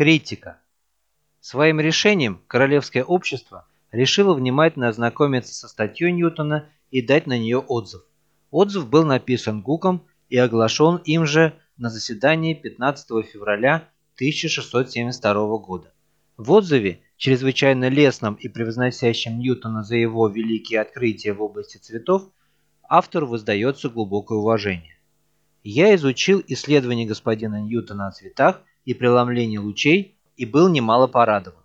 Критика. Своим решением Королевское общество решило внимательно ознакомиться со статьей Ньютона и дать на нее отзыв. Отзыв был написан Гуком и оглашен им же на заседании 15 февраля 1672 года. В отзыве, чрезвычайно лестном и превозносящем Ньютона за его великие открытия в области цветов, автору воздается глубокое уважение. Я изучил исследования господина Ньютона о цветах и преломлении лучей и был немало порадован.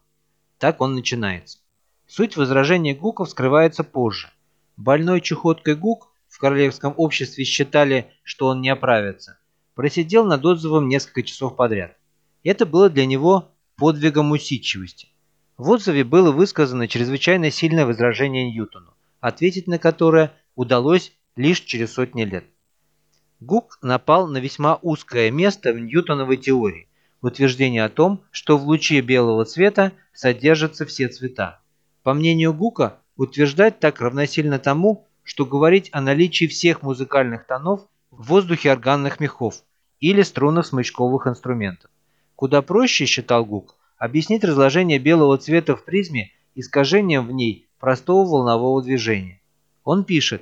Так он начинается. Суть возражения Гуков скрывается позже. Больной чехоткой Гук в королевском обществе считали, что он не оправится. Просидел над отзывом несколько часов подряд. Это было для него подвигом усидчивости. В отзыве было высказано чрезвычайно сильное возражение Ньютону, ответить на которое удалось лишь через сотни лет. Гук напал на весьма узкое место в ньютоновой теории, утверждение о том, что в луче белого цвета содержатся все цвета. По мнению Гука, утверждать так равносильно тому, что говорить о наличии всех музыкальных тонов в воздухе органных мехов или струнах смычковых инструментов. Куда проще, считал Гук, объяснить разложение белого цвета в призме искажением в ней простого волнового движения. Он пишет,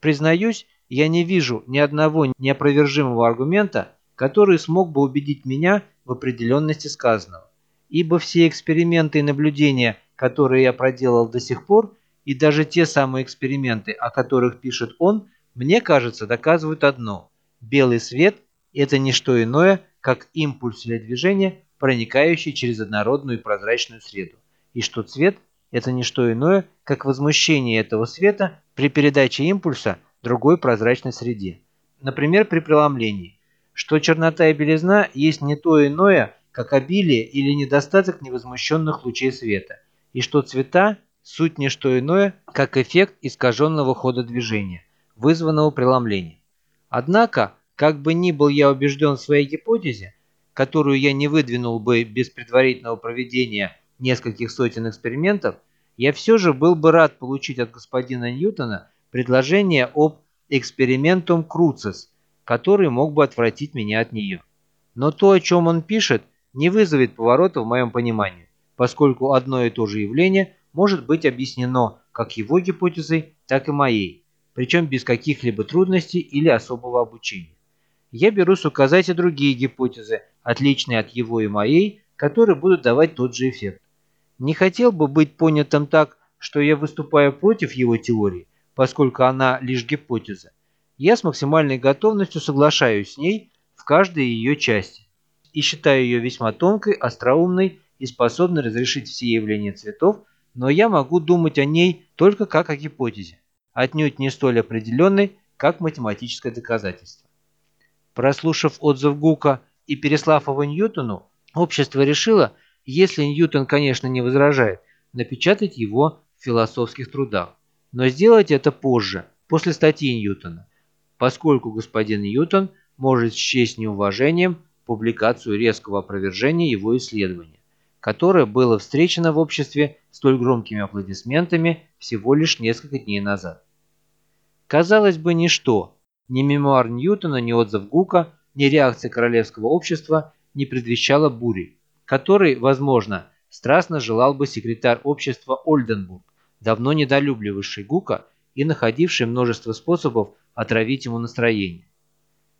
«Признаюсь, я не вижу ни одного неопровержимого аргумента, который смог бы убедить меня в определенности сказанного, ибо все эксперименты и наблюдения, которые я проделал до сих пор, и даже те самые эксперименты, о которых пишет он, мне кажется, доказывают одно – белый свет – это не что иное, как импульс или движение, проникающий через однородную и прозрачную среду, и что цвет – это не что иное, как возмущение этого света при передаче импульса другой прозрачной среде. Например, при преломлении, что чернота и белизна есть не то иное, как обилие или недостаток невозмущенных лучей света, и что цвета – суть не что иное, как эффект искаженного хода движения, вызванного преломлением. Однако, как бы ни был я убежден в своей гипотезе, которую я не выдвинул бы без предварительного проведения нескольких сотен экспериментов, я все же был бы рад получить от господина Ньютона предложение об экспериментум круцис, который мог бы отвратить меня от нее. Но то, о чем он пишет, не вызовет поворота в моем понимании, поскольку одно и то же явление может быть объяснено как его гипотезой, так и моей, причем без каких-либо трудностей или особого обучения. Я берусь указать и другие гипотезы, отличные от его и моей, которые будут давать тот же эффект. Не хотел бы быть понятым так, что я выступаю против его теории, поскольку она лишь гипотеза, я с максимальной готовностью соглашаюсь с ней в каждой ее части и считаю ее весьма тонкой, остроумной и способной разрешить все явления цветов, но я могу думать о ней только как о гипотезе, отнюдь не столь определенной, как математическое доказательство. Прослушав отзыв Гука и переслав его Ньютону, общество решило, если Ньютон, конечно, не возражает, напечатать его в философских трудах но сделать это позже, после статьи Ньютона, поскольку господин Ньютон может счесть неуважением публикацию резкого опровержения его исследования, которое было встречено в обществе столь громкими аплодисментами всего лишь несколько дней назад. Казалось бы, ничто, ни мемуар Ньютона, ни отзыв Гука, ни реакция королевского общества не предвещало бури, которой, возможно, страстно желал бы секретарь общества Ольденбург, давно недолюбливавший Гука и находивший множество способов отравить ему настроение.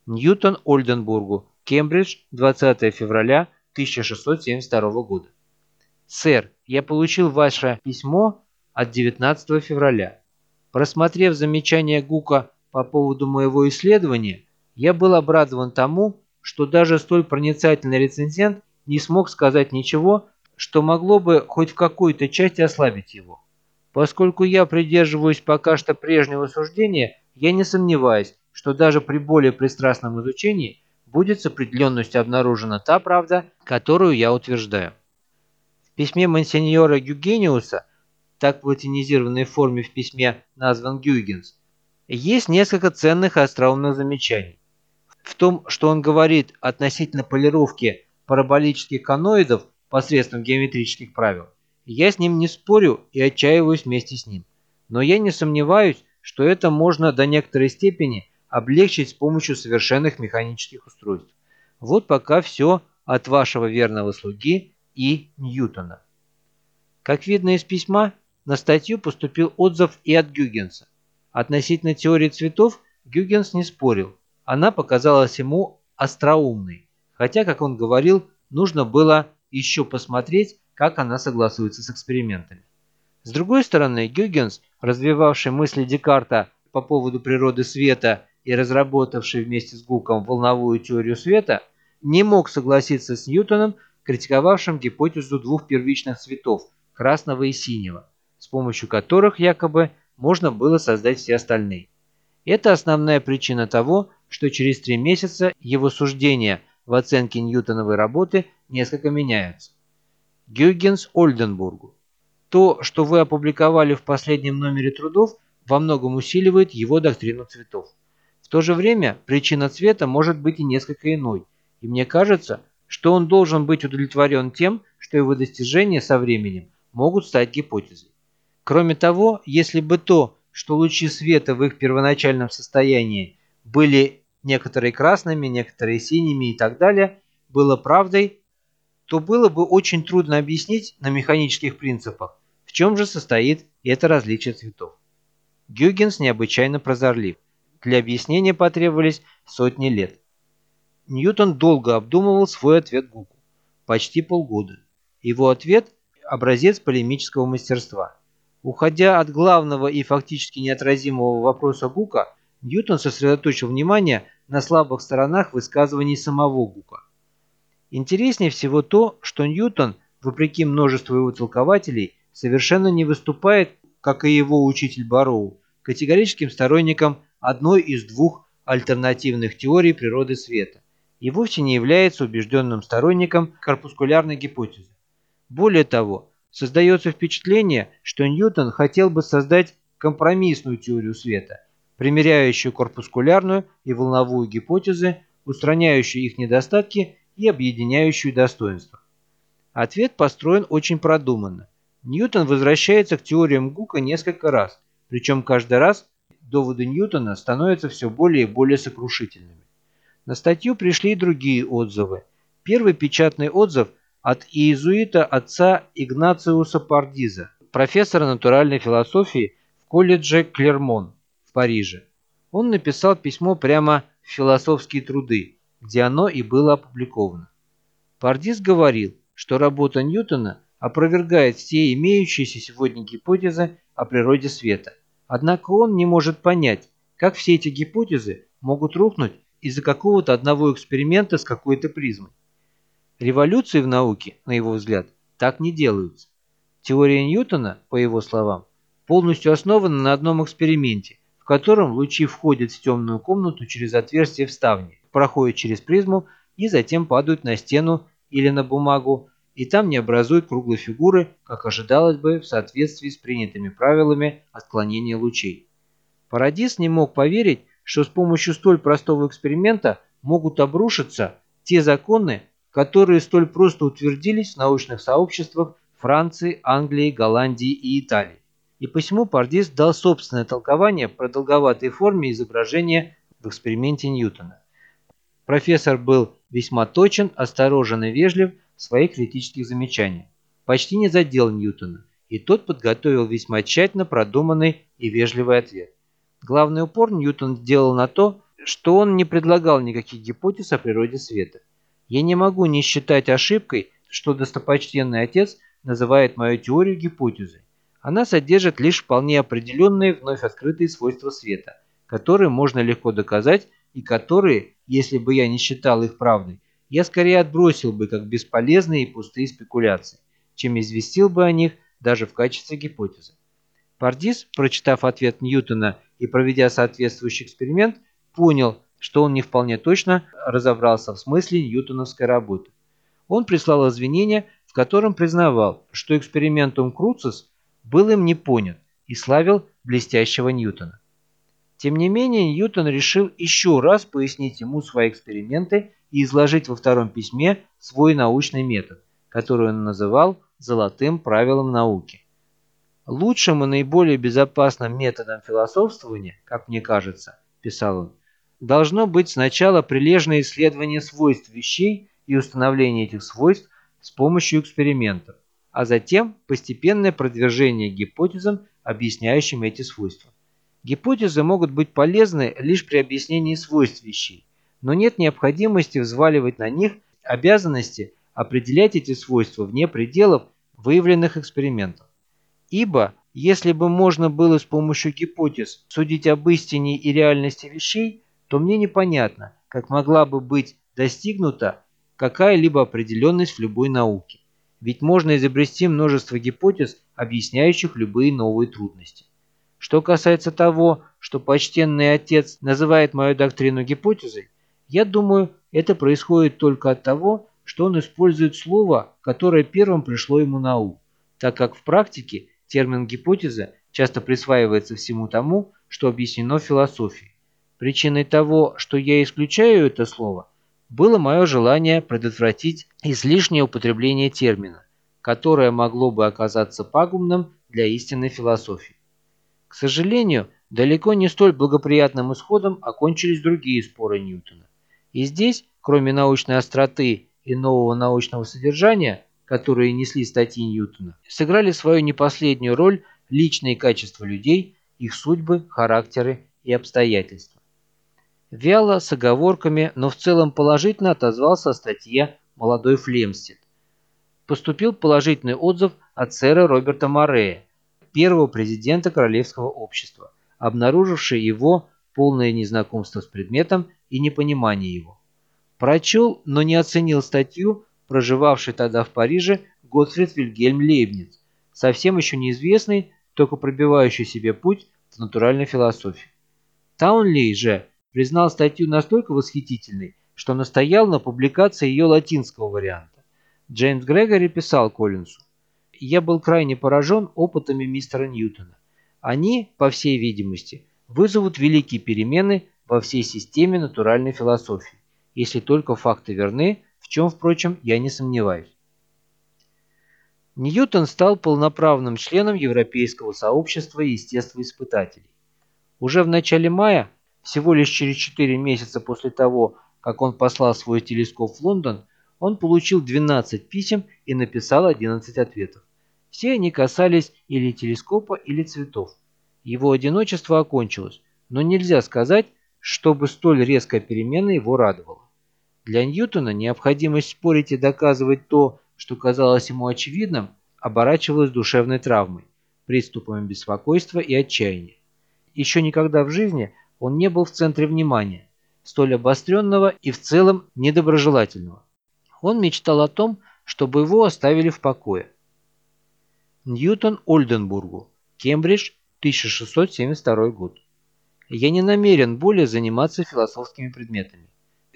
Ньютон Ольденбургу, Кембридж, 20 февраля 1672 года. «Сэр, я получил ваше письмо от 19 февраля. Просмотрев замечание Гука по поводу моего исследования, я был обрадован тому, что даже столь проницательный рецензент не смог сказать ничего, что могло бы хоть в какой-то части ослабить его. Поскольку я придерживаюсь пока что прежнего суждения, я не сомневаюсь, что даже при более пристрастном изучении будет с определенностью обнаружена та правда, которую я утверждаю. В письме монсеньора Гюгениуса, так в латинизированной форме в письме назван Гюйгенс, есть несколько ценных и остроумных замечаний. В том, что он говорит относительно полировки параболических коноидов посредством геометрических правил, я с ним не спорю и отчаиваюсь вместе с ним. Но я не сомневаюсь, что это можно до некоторой степени облегчить с помощью совершенных механических устройств. Вот пока все, от вашего верного слуги И. Ньютона. Как видно из письма, на статью поступил отзыв и от Гюгенса. Относительно теории цветов Гюгенс не спорил. Она показалась ему остроумной, хотя, как он говорил, нужно было еще посмотреть, как она согласуется с экспериментами. С другой стороны, Гюгенс, развивавший мысли Декарта по поводу природы света и разработавший вместе с Гуком волновую теорию света, не мог согласиться с Ньютоном, критиковавшим гипотезу двух первичных цветов – красного и синего, с помощью которых якобы можно было создать все остальные. Это основная причина того, что через три месяца его суждения в оценке Ньютоновой работы несколько меняются. Гюйгенс Ольденбургу. То, что вы опубликовали в последнем номере трудов, во многом усиливает его доктрину цветов. В то же время причина цвета может быть и несколько иной, и мне кажется, что он должен быть удовлетворен тем, что его достижения со временем могут стать гипотезой. Кроме того, если бы то, что лучи света в их первоначальном состоянии были некоторые красными, некоторые синими и так далее, было правдой, то было бы очень трудно объяснить на механических принципах, в чем же состоит это различие цветов. Гюгенс необычайно прозорлив. Для объяснения потребовались сотни лет. Ньютон долго обдумывал свой ответ Гуку. Почти полгода. Его ответ – образец полемического мастерства. Уходя от главного и фактически неотразимого вопроса Гука, Ньютон сосредоточил внимание на слабых сторонах высказываний самого Гука. Интереснее всего то, что Ньютон, вопреки множеству его толкователей, совершенно не выступает, как и его учитель Бароу, категорическим сторонником одной из двух альтернативных теорий природы света и вовсе не является убежденным сторонником корпускулярной гипотезы. Более того, создается впечатление, что Ньютон хотел бы создать компромиссную теорию света, примеряющую корпускулярную и волновую гипотезы, устраняющую их недостатки и объединяющую достоинства. Ответ построен очень продуманно. Ньютон возвращается к теориям Гука несколько раз, причем каждый раз доводы Ньютона становятся все более и более сокрушительными. На статью пришли и другие отзывы. Первый печатный отзыв от иезуита отца Игнациуса Пардиза, профессора натуральной философии в колледже Клермон в Париже. Он написал письмо прямо в философские труды, где оно и было опубликовано. Пардис говорил, что работа Ньютона опровергает все имеющиеся сегодня гипотезы о природе света. Однако он не может понять, как все эти гипотезы могут рухнуть из-за какого-то одного эксперимента с какой-то призмой. Революции в науке, на его взгляд, так не делаются. Теория Ньютона, по его словам, полностью основана на одном эксперименте, в котором лучи входят в темную комнату через отверстие в ставне проходят через призму и затем падают на стену или на бумагу, и там не образуют круглой фигуры, как ожидалось бы в соответствии с принятыми правилами отклонения лучей. Парадис не мог поверить, что с помощью столь простого эксперимента могут обрушиться те законы, которые столь просто утвердились в научных сообществах Франции, Англии, Голландии и Италии. И посему Пардис дал собственное толкование продолговатой форме изображения в эксперименте Ньютона. Профессор был весьма точен, осторожен и вежлив в своих критических замечаниях. Почти не задел Ньютона, и тот подготовил весьма тщательно продуманный и вежливый ответ. Главный упор Ньютон сделал на то, что он не предлагал никаких гипотез о природе света. Я не могу не считать ошибкой, что достопочтенный отец называет мою теорию гипотезой. Она содержит лишь вполне определенные вновь открытые свойства света, которые можно легко доказать и которые, если бы я не считал их правдой, я скорее отбросил бы как бесполезные и пустые спекуляции, чем известил бы о них даже в качестве гипотезы. Пардис, прочитав ответ Ньютона и проведя соответствующий эксперимент, понял, что он не вполне точно разобрался в смысле ньютоновской работы. Он прислал извинения, в котором признавал, что экспериментум Круцис был им не понят и славил блестящего Ньютона. Тем не менее, Ньютон решил еще раз пояснить ему свои эксперименты и изложить во втором письме свой научный метод, который он называл «золотым правилом науки». «Лучшим и наиболее безопасным методом философствования, как мне кажется, – писал он, – должно быть сначала прилежное исследование свойств вещей и установление этих свойств с помощью экспериментов, а затем постепенное продвижение гипотезам, объясняющим эти свойства. Гипотезы могут быть полезны лишь при объяснении свойств вещей, но нет необходимости взваливать на них обязанности определять эти свойства вне пределов выявленных экспериментов. Ибо, если бы можно было с помощью гипотез судить об истине и реальности вещей, то мне непонятно, как могла бы быть достигнута какая-либо определенность в любой науке. Ведь можно изобрести множество гипотез, объясняющих любые новые трудности. Что касается того, что почтенный отец называет мою доктрину гипотезой, я думаю, это происходит только от того, что он использует слово, которое первым пришло ему на ум, так как в практике термин «гипотеза» часто присваивается всему тому, что объяснено в философии. Причиной того, что я исключаю это слово, было мое желание предотвратить излишнее употребление термина, которое могло бы оказаться пагубным для истинной философии. К сожалению, далеко не столь благоприятным исходом окончились другие споры Ньютона. И здесь, кроме научной остроты и нового научного содержания, которые несли статьи Ньютона, сыграли свою непоследнюю роль личные качества людей, их судьбы, характеры и обстоятельства. Вяло, с оговорками, но в целом положительно отозвался о статье «Молодой Флемстед». Поступил положительный отзыв от сэра Роберта Морея, первого президента Королевского общества, обнаруживший его полное незнакомство с предметом и непонимание его. Прочел, но не оценил статью, проживавший тогда в Париже Готфрид Вильгельм Лейбниц, совсем еще неизвестный, только пробивающий себе путь в натуральной философии. Таунли же признал статью настолько восхитительной, что настоял на публикации ее латинского варианта. Джеймс Грегори писал Коллинсу, «Я был крайне поражен опытами мистера Ньютона. Они, по всей видимости, вызовут великие перемены во всей системе натуральной философии если только факты верны, в чем, впрочем, я не сомневаюсь. Ньютон стал полноправным членом Европейского сообщества естествоиспытателей. Уже в начале мая, всего лишь через 4 месяца после того, как он послал свой телескоп в Лондон, он получил 12 писем и написал 11 ответов. Все они касались или телескопа, или цветов. Его одиночество окончилось, но нельзя сказать, чтобы столь резкая перемена его радовала. Для Ньютона необходимость спорить и доказывать то, что казалось ему очевидным, оборачивалась душевной травмой, приступами беспокойства и отчаяния. Еще никогда в жизни он не был в центре внимания, столь обостренного и в целом недоброжелательного. Он мечтал о том, чтобы его оставили в покое. Ньютон Ольденбургу, Кембридж, 1672 год. Я не намерен более заниматься философскими предметами.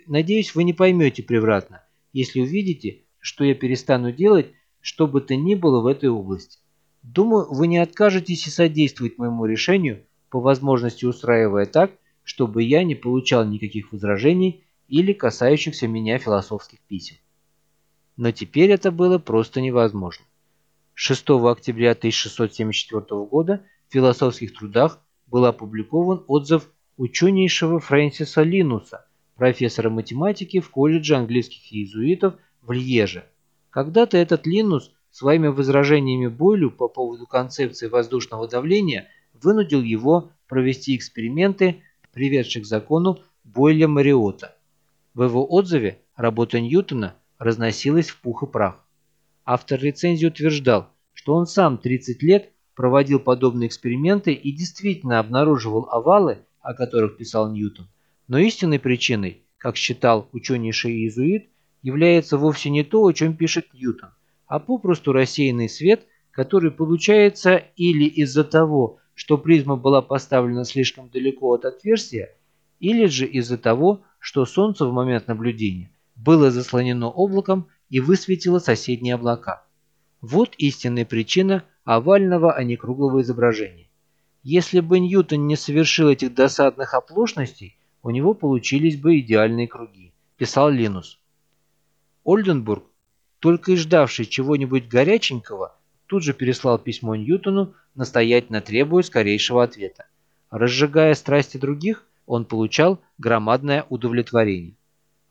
Надеюсь, вы не поймете превратно, если увидите, что я перестану делать, что бы то ни было в этой области. Думаю, вы не откажетесь и содействовать моему решению, по возможности устраивая так, чтобы я не получал никаких возражений или касающихся меня философских писем. Но теперь это было просто невозможно. 6 октября 1674 года в философских трудах был опубликован отзыв ученейшего Фрэнсиса Линуса профессора математики в колледже английских иезуитов в Льеже. Когда-то этот Линус своими возражениями Бойлю по поводу концепции воздушного давления вынудил его провести эксперименты, приведшие к закону Бойля-Мариота. В его отзыве работа Ньютона разносилась в пух и прах. Автор рецензии утверждал, что он сам 30 лет проводил подобные эксперименты и действительно обнаруживал овалы, о которых писал Ньютон, но истинной причиной, как считал ученейший иезуит, является вовсе не то, о чем пишет Ньютон, а попросту рассеянный свет, который получается или из-за того, что призма была поставлена слишком далеко от отверстия, или же из-за того, что Солнце в момент наблюдения было заслонено облаком и высветило соседние облака. Вот истинная причина овального, а не круглого изображения. Если бы Ньютон не совершил этих досадных оплошностей, у него получились бы идеальные круги, писал Линус. Ольденбург, только и ждавший чего-нибудь горяченького, тут же переслал письмо Ньютону, настоятельно требуя скорейшего ответа. Разжигая страсти других, он получал громадное удовлетворение.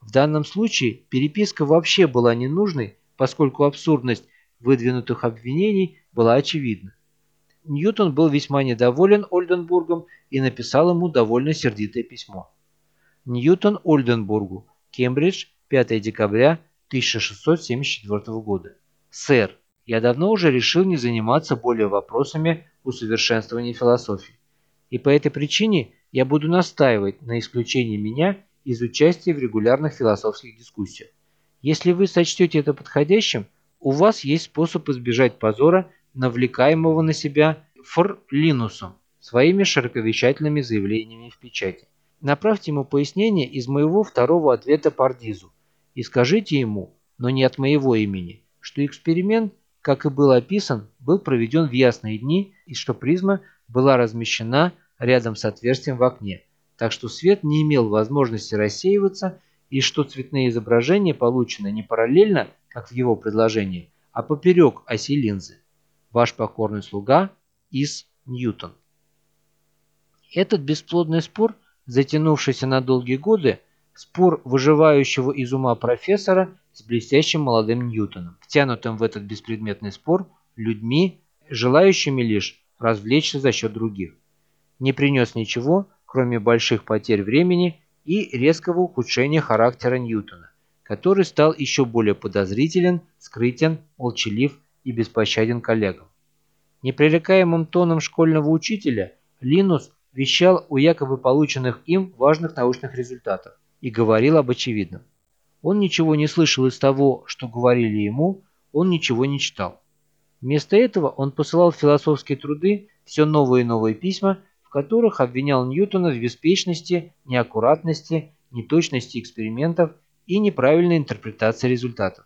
В данном случае переписка вообще была ненужной, поскольку абсурдность выдвинутых обвинений была очевидна. Ньютон был весьма недоволен Ольденбургом и написал ему довольно сердитое письмо. Ньютон Ольденбургу, Кембридж, 5 декабря 1674 года. Сэр, я давно уже решил не заниматься более вопросами усовершенствования философии. И по этой причине я буду настаивать на исключении меня из участия в регулярных философских дискуссиях. Если вы сочтете это подходящим, у вас есть способ избежать позора, навлекаемого на себя Фр. Линусом, своими широковещательными заявлениями в печати. Направьте ему пояснение из моего второго ответа Пардизу и скажите ему, но не от моего имени, что эксперимент, как и был описан, был проведен в ясные дни и что призма была размещена рядом с отверстием в окне, так что свет не имел возможности рассеиваться и что цветные изображения получены не параллельно, как в его предложении, а поперек оси линзы. Ваш покорный слуга Ис Ньютон. Этот бесплодный спор, затянувшийся на долгие годы, спор выживающего из ума профессора с блестящим молодым Ньютоном, втянутым в этот беспредметный спор людьми, желающими лишь развлечься за счет других, не принес ничего, кроме больших потерь времени и резкого ухудшения характера Ньютона, который стал еще более подозрителен, скрытен, молчалив и беспощаден коллегам. Непререкаемым тоном школьного учителя Линус вещал о якобы полученных им важных научных результатах и говорил об очевидном. Он ничего не слышал из того, что говорили ему, он ничего не читал. Вместо этого он посылал философские труды все новые и новые письма, в которых обвинял Ньютона в беспечности, неаккуратности, неточности экспериментов и неправильной интерпретации результатов.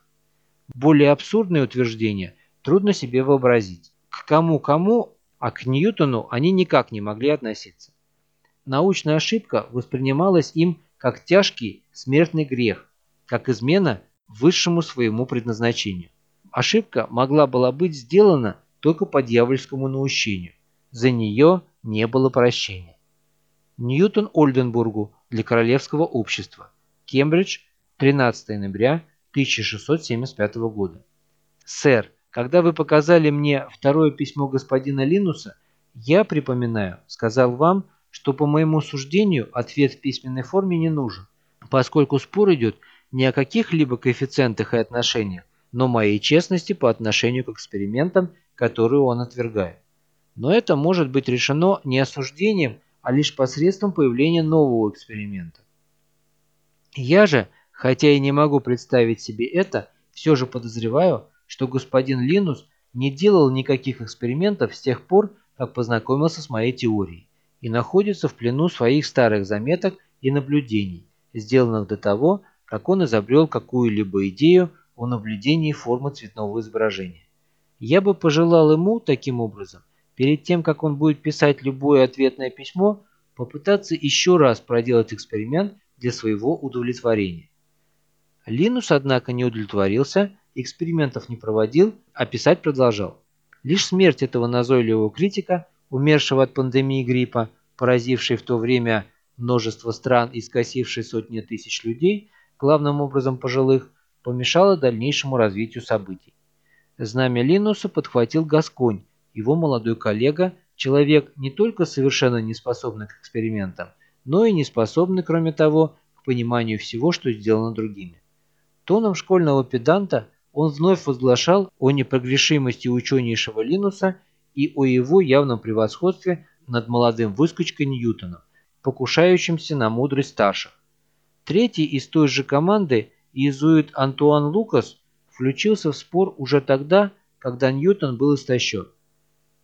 Более абсурдные утверждения трудно себе вообразить. К кому-кому, а к Ньютону они никак не могли относиться. Научная ошибка воспринималась им как тяжкий смертный грех, как измена высшему своему предназначению. Ошибка могла была быть сделана только по дьявольскому наущению. За нее не было прощения. Ньютон Ольденбургу для Королевского общества. Кембридж, 13 ноября 1675 года. Сэр, когда вы показали мне второе письмо господина Линуса, я, припоминаю, сказал вам, что по моему суждению ответ в письменной форме не нужен, поскольку спор идет не о каких-либо коэффициентах и отношениях, но моей честности по отношению к экспериментам, которые он отвергает. Но это может быть решено не осуждением, а лишь посредством появления нового эксперимента. Я же, хотя и не могу представить себе это, все же подозреваю, что господин Линус не делал никаких экспериментов с тех пор, как познакомился с моей теорией, и находится в плену своих старых заметок и наблюдений, сделанных до того, как он изобрел какую-либо идею о наблюдении формы цветного изображения. Я бы пожелал ему, таким образом, перед тем, как он будет писать любое ответное письмо, попытаться еще раз проделать эксперимент для своего удовлетворения. Линус, однако, не удовлетворился, экспериментов не проводил, а писать продолжал. Лишь смерть этого назойливого критика, умершего от пандемии гриппа, поразившей в то время множество стран и скосившей сотни тысяч людей, главным образом пожилых, помешала дальнейшему развитию событий. Знамя Линуса подхватил Гасконь, его молодой коллега, человек не только совершенно не способный к экспериментам, но и не способный, кроме того, к пониманию всего, что сделано другими. Тоном школьного педанта он вновь возглашал о непогрешимости ученейшего Линуса и о его явном превосходстве над молодым выскочкой Ньютоном, покушающимся на мудрость старших. Третий из той же команды, иезуит Антуан Лукас, включился в спор уже тогда, когда Ньютон был истощен.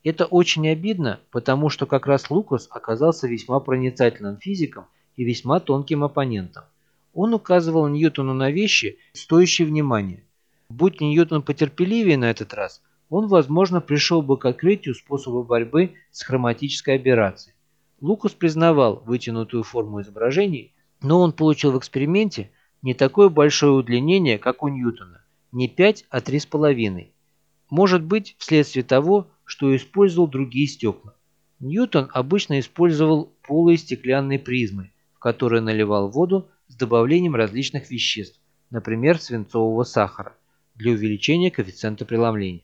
Это очень обидно, потому что как раз Лукас оказался весьма проницательным физиком и весьма тонким оппонентом. Он указывал Ньютону на вещи, стоящие внимания. Будь Ньютон потерпеливее на этот раз, он, возможно, пришел бы к открытию способа борьбы с хроматической аберрацией. Лукас признавал вытянутую форму изображений, но он получил в эксперименте не такое большое удлинение, как у Ньютона, не 5, а 3,5. Может быть, вследствие того, что использовал другие стекла. Ньютон обычно использовал полые стеклянные призмы, в которые наливал воду, с добавлением различных веществ, например, свинцового сахара, для увеличения коэффициента преломления.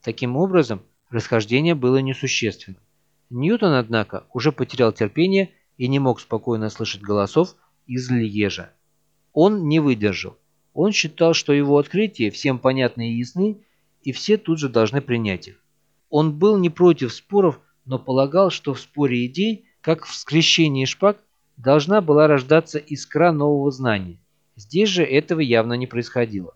Таким образом, расхождение было несущественным. Ньютон, однако, уже потерял терпение и не мог спокойно слышать голосов из Льежа. Он не выдержал. Он считал, что его открытия всем понятны и ясны, и все тут же должны принять их. Он был не против споров, но полагал, что в споре идей, как в скрещении шпаг, должна была рождаться искра нового знания. Здесь же этого явно не происходило.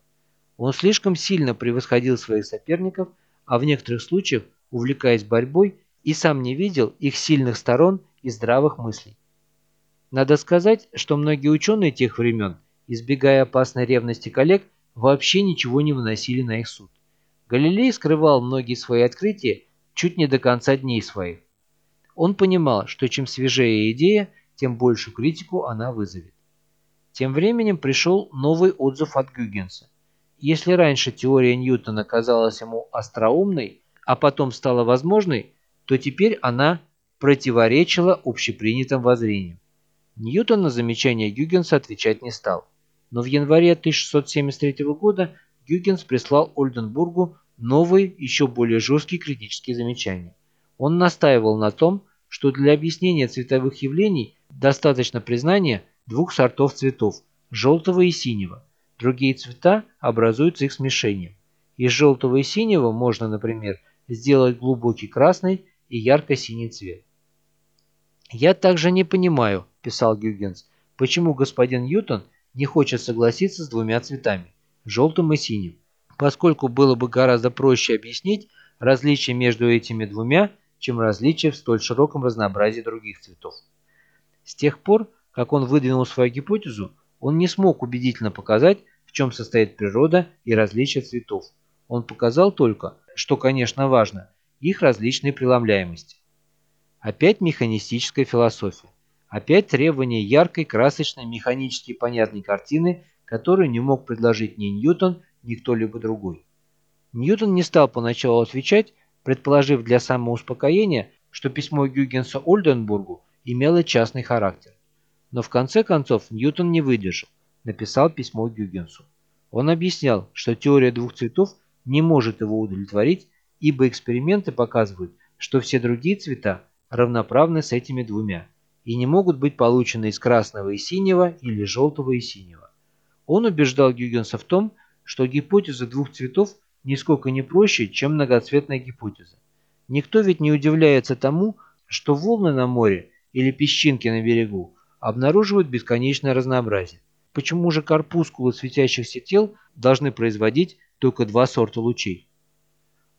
Он слишком сильно превосходил своих соперников, а в некоторых случаях, увлекаясь борьбой, и сам не видел их сильных сторон и здравых мыслей. Надо сказать, что многие ученые тех времен, избегая опасной ревности коллег, вообще ничего не выносили на их суд. Галилей скрывал многие свои открытия чуть не до конца дней своих. Он понимал, что чем свежее идея, тем большую критику она вызовет. Тем временем пришел новый отзыв от Гюгенса. Если раньше теория Ньютона казалась ему остроумной, а потом стала возможной, то теперь она противоречила общепринятым воззрениям. Ньютон на замечание Гюгенса отвечать не стал. Но в январе 1673 года Гюгенс прислал Ольденбургу новые, еще более жесткие критические замечания. Он настаивал на том, что для объяснения цветовых явлений достаточно признания двух сортов цветов – желтого и синего. Другие цвета образуются их смешением. Из желтого и синего можно, например, сделать глубокий красный и ярко-синий цвет. «Я также не понимаю», – писал Гюгенс, – «почему господин Ньютон не хочет согласиться с двумя цветами – желтым и синим, поскольку было бы гораздо проще объяснить различия между этими двумя, чем различия в столь широком разнообразии других цветов». С тех пор, как он выдвинул свою гипотезу, он не смог убедительно показать, в чем состоит природа и различия цветов. Он показал только, что, конечно, важно, их различные преломляемости. Опять механистическая философия. Опять требование яркой, красочной, механически понятной картины, которую не мог предложить ни Ньютон, ни кто-либо другой. Ньютон не стал поначалу отвечать, предположив для самоуспокоения, что письмо Гюгенса Ольденбургу имело частный характер. Но в конце концов Ньютон не выдержал, написал письмо Гюгенсу. Он объяснял, что теория двух цветов не может его удовлетворить, ибо эксперименты показывают, что все другие цвета равноправны с этими двумя и не могут быть получены из красного и синего или желтого и синего. Он убеждал Гюгенса в том, что гипотеза двух цветов нисколько не проще, чем многоцветная гипотеза. Никто ведь не удивляется тому, что волны на море или песчинки на берегу обнаруживают бесконечное разнообразие. Почему же корпускулы светящихся тел должны производить только два сорта лучей?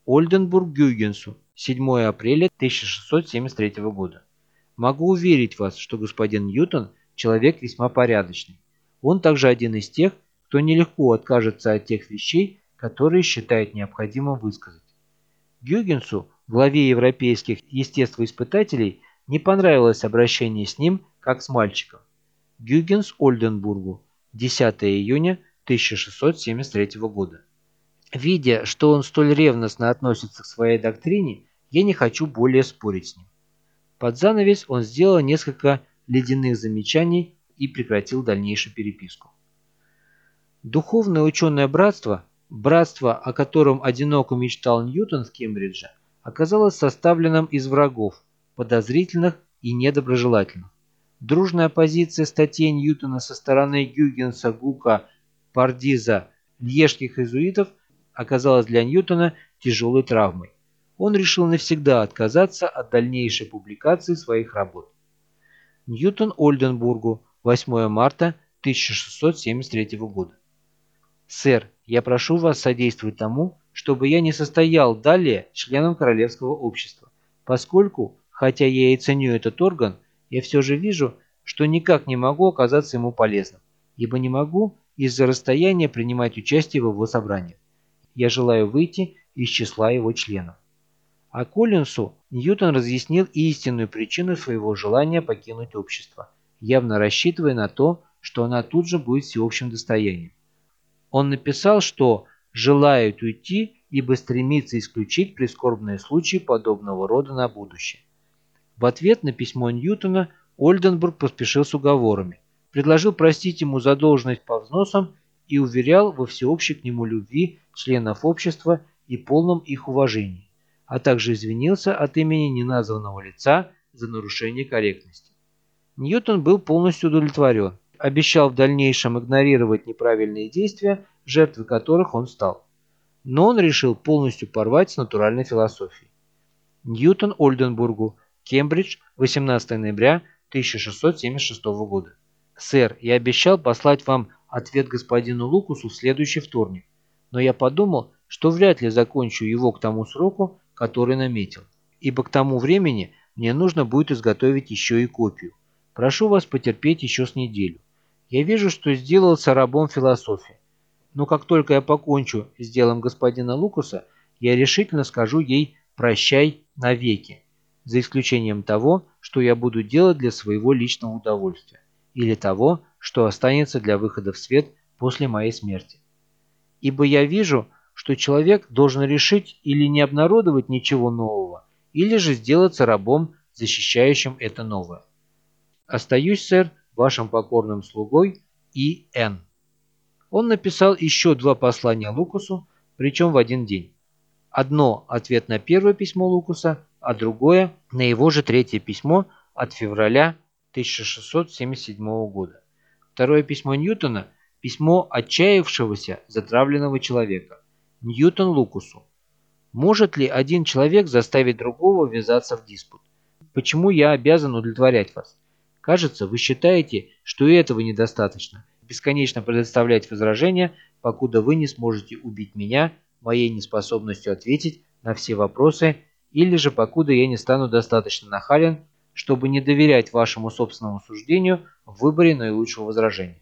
Ольденбург Гюйгенсу, 7 апреля 1673 года. Могу уверить вас, что господин Ньютон – человек весьма порядочный. Он также один из тех, кто нелегко откажется от тех вещей, которые считает необходимым высказать. Гюгенсу, главе европейских естествоиспытателей, не понравилось обращение с ним, как с мальчиком. Гюгенс Ольденбургу, 10 июня 1673 года. Видя, что он столь ревностно относится к своей доктрине, я не хочу более спорить с ним. Под занавес он сделал несколько ледяных замечаний и прекратил дальнейшую переписку. Духовное ученое братство, братство, о котором одиноко мечтал Ньютон в Кембридже, оказалось составленным из врагов, подозрительных и недоброжелательных. Дружная позиция статей Ньютона со стороны Гюгенса, Гука, Пардиза, льежских иезуитов оказалась для Ньютона тяжелой травмой. Он решил навсегда отказаться от дальнейшей публикации своих работ. Ньютон Ольденбургу, 8 марта 1673 года. Сэр, я прошу вас содействовать тому, чтобы я не состоял далее членом Королевского общества, поскольку, хотя я и ценю этот орган, я все же вижу, что никак не могу оказаться ему полезным, ибо не могу из-за расстояния принимать участие в его собраниях я желаю выйти из числа его членов. А Коллинсу Ньютон разъяснил истинную причину своего желания покинуть общество, явно рассчитывая на то, что она тут же будет всеобщим достоянием. Он написал, что желает уйти, ибо стремится исключить прискорбные случаи подобного рода на будущее. В ответ на письмо Ньютона Ольденбург поспешил с уговорами, предложил простить ему задолженность по взносам и уверял во всеобщей к нему любви членов общества и полном их уважении, а также извинился от имени неназванного лица за нарушение корректности. Ньютон был полностью удовлетворен, обещал в дальнейшем игнорировать неправильные действия, жертвой которых он стал. Но он решил полностью порвать с натуральной философией. Ньютон Ольденбургу, Кембридж, 18 ноября 1676 года. «Сэр, я обещал послать вам ответ господину Лукусу в следующий вторник, но я подумал, что вряд ли закончу его к тому сроку, который наметил, ибо к тому времени мне нужно будет изготовить еще и копию. Прошу вас потерпеть еще с неделю. Я вижу, что сделался рабом философии. Но как только я покончу с делом господина Лукуса, я решительно скажу ей «прощай навеки», за исключением того, что я буду делать для своего личного удовольствия, или того, что останется для выхода в свет после моей смерти. Ибо я вижу, что человек должен решить или не обнародовать ничего нового, или же сделаться рабом, защищающим это новое. Остаюсь, сэр, вашим покорным слугой И. Н. Он написал еще два послания Лукусу, причем в один день. Одно – ответ на первое письмо Лукуса, а другое – на его же третье письмо от февраля 1677 года. Второе письмо Ньютона – письмо отчаявшегося затравленного человека. Ньютон Лукусу. Может ли один человек заставить другого ввязаться в диспут? Почему я обязан удовлетворять вас? Кажется, вы считаете, что и этого недостаточно. Бесконечно предоставлять возражения, покуда вы не сможете убить меня моей неспособностью ответить на все вопросы, или же покуда я не стану достаточно нахален, чтобы не доверять вашему собственному суждению в выборе наилучшего возражения.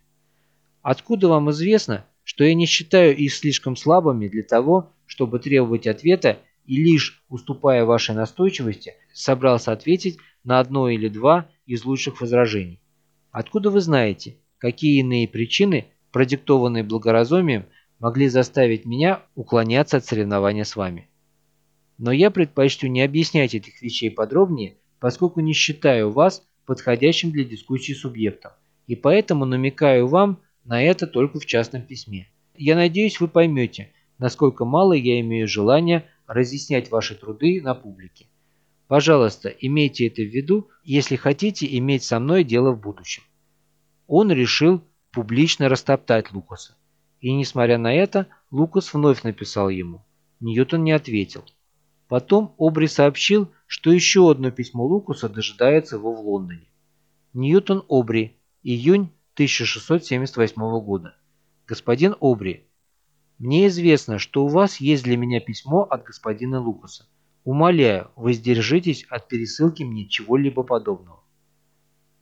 Откуда вам известно, что я не считаю их слишком слабыми для того, чтобы требовать ответа и лишь уступая вашей настойчивости, собрался ответить на одно или два из лучших возражений? Откуда вы знаете, какие иные причины, продиктованные благоразумием, могли заставить меня уклоняться от соревнования с вами? Но я предпочту не объяснять этих вещей подробнее, поскольку не считаю вас подходящим для дискуссии субъектом, и поэтому намекаю вам на это только в частном письме. Я надеюсь, вы поймете, насколько мало я имею желания разъяснять ваши труды на публике. Пожалуйста, имейте это в виду, если хотите иметь со мной дело в будущем. Он решил публично растоптать Лукаса. И несмотря на это, Лукас вновь написал ему. Ньютон не ответил. Потом Обри сообщил, что еще одно письмо Лукуса дожидается его в Лондоне. Ньютон Обри, июнь 1678 года. Господин Обри, мне известно, что у вас есть для меня письмо от господина Лукаса. Умоляю, воздержитесь от пересылки мне чего-либо подобного.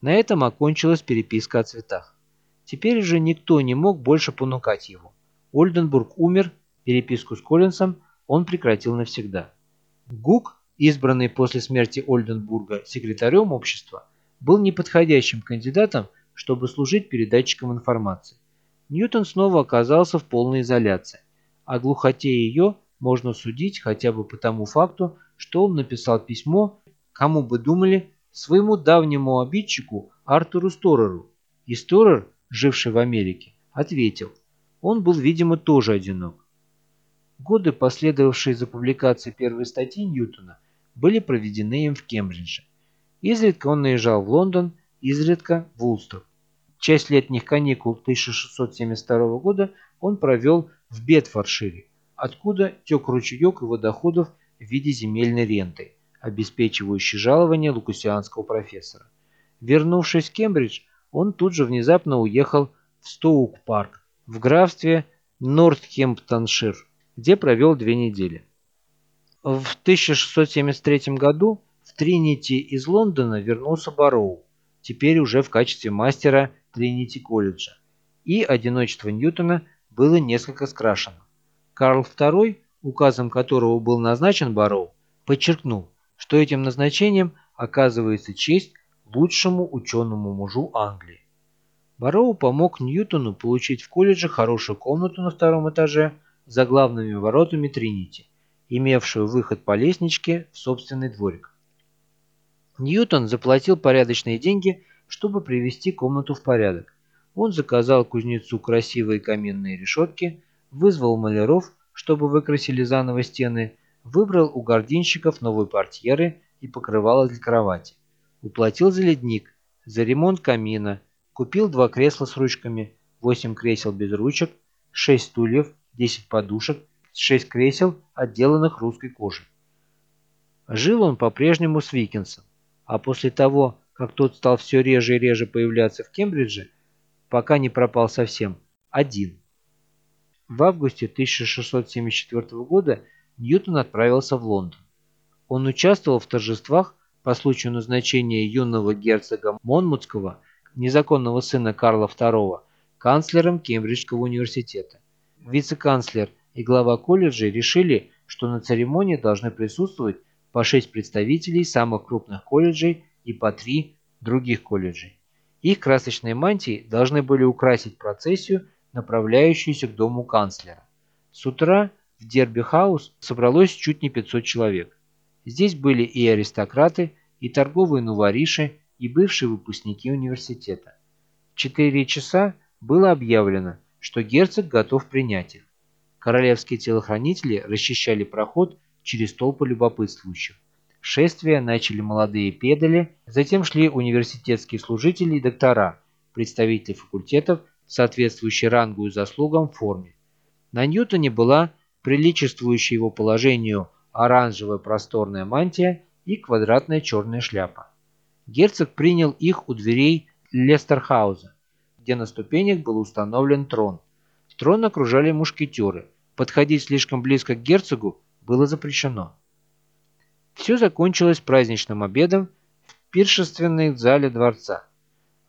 На этом окончилась переписка о цветах. Теперь уже никто не мог больше понукать его. Ольденбург умер, переписку с Коллинсом он прекратил навсегда. Гук, избранный после смерти Ольденбурга секретарем общества, был неподходящим кандидатом, чтобы служить передатчиком информации. Ньютон снова оказался в полной изоляции. О глухоте ее можно судить хотя бы по тому факту, что он написал письмо, кому бы думали, своему давнему обидчику Артуру Стореру. И Сторер, живший в Америке, ответил. Он был, видимо, тоже одинок. Годы, последовавшие за публикацией первой статьи Ньютона, были проведены им в Кембридже. Изредка он наезжал в Лондон, изредка в Улстер. Часть летних каникул 1672 года он провел в Бетфордшире, откуда тек ручеек его доходов в виде земельной ренты, обеспечивающей жалование лукусианского профессора. Вернувшись в Кембридж, он тут же внезапно уехал в Стоук-парк в графстве Нортхемптоншир где провел две недели. В 1673 году в Тринити из Лондона вернулся Барроу, теперь уже в качестве мастера Тринити колледжа, и одиночество Ньютона было несколько скрашено. Карл II, указом которого был назначен Барроу, подчеркнул, что этим назначением оказывается честь лучшему ученому мужу Англии. Барроу помог Ньютону получить в колледже хорошую комнату на втором этаже, за главными воротами Тринити, имевшую выход по лестничке в собственный дворик. Ньютон заплатил порядочные деньги, чтобы привести комнату в порядок, он заказал кузнецу красивые каменные решетки, вызвал маляров, чтобы выкрасили заново стены, выбрал у гординщиков новые портьеры и покрывало для кровати. Уплатил за ледник, за ремонт камина, купил два кресла с ручками, восемь кресел без ручек, шесть стульев, десять подушек, шесть кресел, отделанных русской кожей. Жил он по-прежнему с Викинсом, а после того, как тот стал все реже и реже появляться в Кембридже, пока не пропал совсем, один. В августе 1674 года Ньютон отправился в Лондон. Он участвовал в торжествах по случаю назначения юного герцога Монмутского, незаконного сына Карла II, канцлером Кембриджского университета. Вице-канцлер и глава колледжа решили, что на церемонии должны присутствовать по шесть представителей самых крупных колледжей и по три других колледжей. Их красочные мантии должны были украсить процессию, направляющуюся к дому канцлера. С утра в Дерби-хаус собралось чуть не 500 человек. Здесь были и аристократы, и торговые нувориши, и бывшие выпускники университета. В 4 часа было объявлено, что герцог готов принять их. Королевские телохранители расчищали проход через толпы любопытствующих. Шествие начали молодые педали, затем шли университетские служители и доктора, представители факультетов, соответствующие рангу и заслугам форме. На Ньютоне была приличествующая его положению оранжевая просторная мантия и квадратная черная шляпа. Герцог принял их у дверей Лестерхауза, где на ступенях был установлен трон. Трон окружали мушкетеры. Подходить слишком близко к герцогу было запрещено. Все закончилось праздничным обедом в пиршественной зале дворца.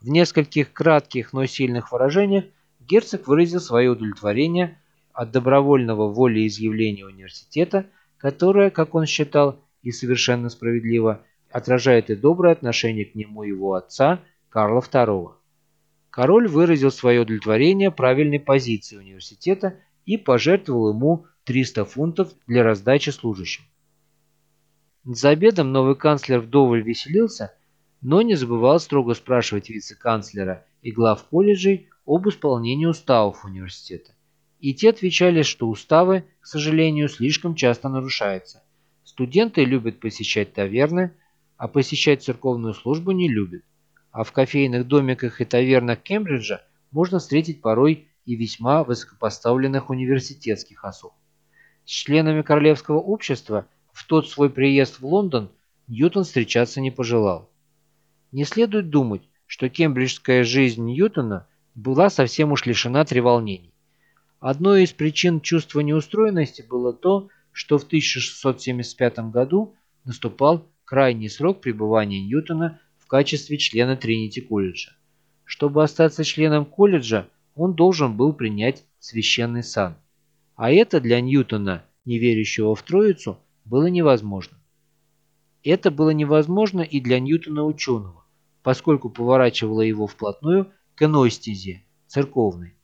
В нескольких кратких, но сильных выражениях герцог выразил свое удовлетворение от добровольного волеизъявления университета, которое, как он считал, и совершенно справедливо, отражает и доброе отношение к нему его отца Карла II. Король выразил свое удовлетворение правильной позиции университета и пожертвовал ему 300 фунтов для раздачи служащим. За обедом новый канцлер вдоволь веселился, но не забывал строго спрашивать вице-канцлера и глав колледжей об исполнении уставов университета. И те отвечали, что уставы, к сожалению, слишком часто нарушаются. Студенты любят посещать таверны, а посещать церковную службу не любят. А в кофейных домиках и тавернах Кембриджа можно встретить порой и весьма высокопоставленных университетских особ. С членами королевского общества в тот свой приезд в Лондон Ньютон встречаться не пожелал. Не следует думать, что кембриджская жизнь Ньютона была совсем уж лишена треволнений. Одной из причин чувства неустроенности было то, что в 1675 году наступал крайний срок пребывания Ньютона в качестве члена Тринити колледжа. Чтобы остаться членом колледжа, он должен был принять священный сан. А это для Ньютона, не верящего в Троицу, было невозможно. Это было невозможно и для Ньютона ученого, поскольку поворачивало его вплотную к иной стезе, церковной.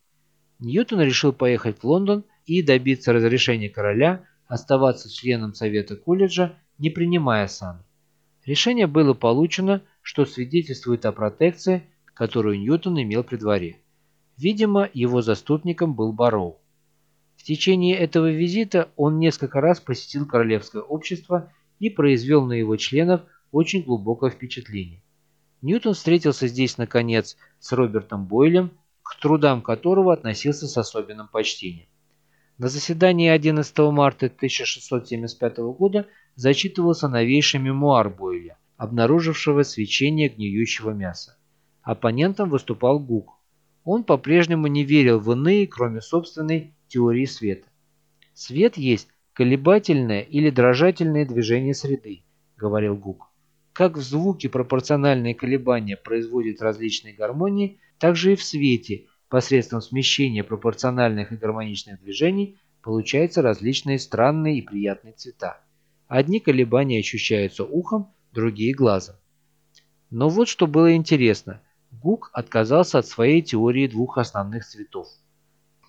Ньютон решил поехать в Лондон и добиться разрешения короля оставаться членом Совета колледжа, не принимая сан. Решение было получено, что свидетельствует о протекции, которую Ньютон имел при дворе. Видимо, его заступником был Барроу. В течение этого визита он несколько раз посетил Королевское общество и произвел на его членов очень глубокое впечатление. Ньютон встретился здесь, наконец, с Робертом Бойлем, к трудам которого относился с особенным почтением. На заседании 11 марта 1675 года зачитывался новейший мемуар Бойля, обнаружившего свечение гниющего мяса. Оппонентом выступал Гук. Он по-прежнему не верил в иные, кроме собственной теории света. Свет есть колебательное или дрожательное движение среды, говорил Гук. Как в звуке пропорциональные колебания производят различные гармонии, так же и в свете посредством смещения пропорциональных и гармоничных движений получаются различные странные и приятные цвета. Одни колебания ощущаются ухом, другие глазом. Но вот что было интересно. Гук отказался от своей теории двух основных цветов.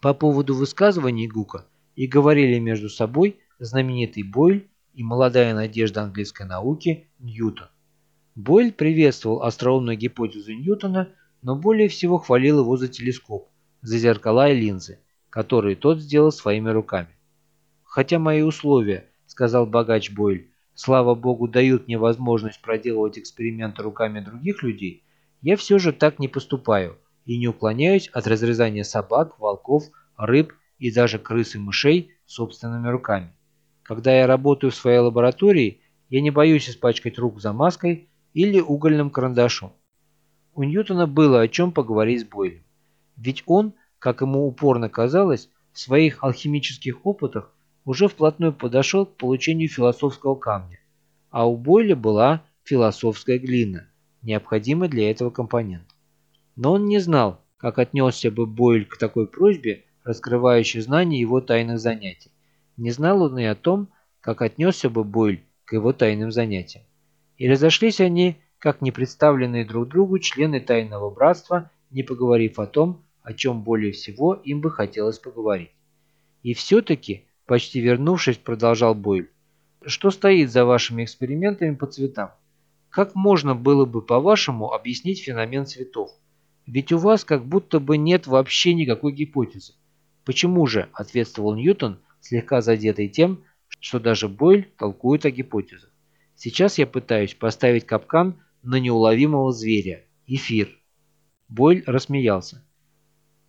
По поводу высказываний Гука и говорили между собой знаменитый Бойль и молодая надежда английской науки Ньютон. Бойль приветствовал остроумную гипотезу Ньютона, но более всего хвалил его за телескоп, за зеркала и линзы, которые тот сделал своими руками. «Хотя мои условия», — сказал богач Бойль, «слава богу, дают мне возможность проделывать эксперименты руками других людей, я все же так не поступаю и не уклоняюсь от разрезания собак, волков, рыб и даже крыс и мышей собственными руками. Когда я работаю в своей лаборатории, я не боюсь испачкать рук замазкой или угольным карандашом. У Ньютона было о чем поговорить с Бойлем. Ведь он, как ему упорно казалось, в своих алхимических опытах уже вплотную подошел к получению философского камня, а у Бойля была философская глина, необходимый для этого компонент. Но он не знал, как отнесся бы Бойль к такой просьбе, раскрывающей знания его тайных занятий. Не знал он и о том, как отнесся бы Бойль к его тайным занятиям. И разошлись они как не представленные друг другу члены тайного братства, не поговорив о том, о чем более всего им бы хотелось поговорить. И все-таки, почти вернувшись, продолжал Бойль, что стоит за вашими экспериментами по цветам? Как можно было бы, по-вашему, объяснить феномен цветов? Ведь у вас как будто бы нет вообще никакой гипотезы. Почему же, ответствовал Ньютон, слегка задетый тем, что даже Бойль толкует о гипотезах. Сейчас я пытаюсь поставить капкан на неуловимого зверя – эфир. Бойль рассмеялся.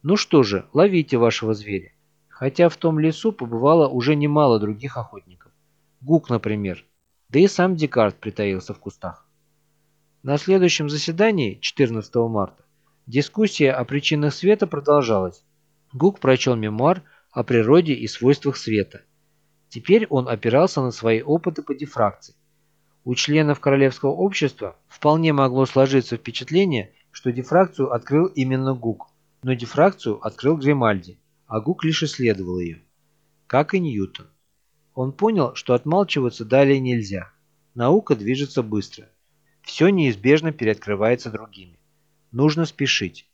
Ну что же, ловите вашего зверя. Хотя в том лесу побывало уже немало других охотников. Гук, например. Да и сам Декарт притаился в кустах. На следующем заседании, 14 марта, дискуссия о причинах света продолжалась. Гук прочел мемуар о природе и свойствах света. Теперь он опирался на свои опыты по дифракции. У членов Королевского общества вполне могло сложиться впечатление, что дифракцию открыл именно Гук, но дифракцию открыл Гримальди, а Гук лишь исследовал ее. Как и Ньютон. Он понял, что отмалчиваться далее нельзя. Наука движется быстро. Все неизбежно переоткрывается другими. Нужно спешить.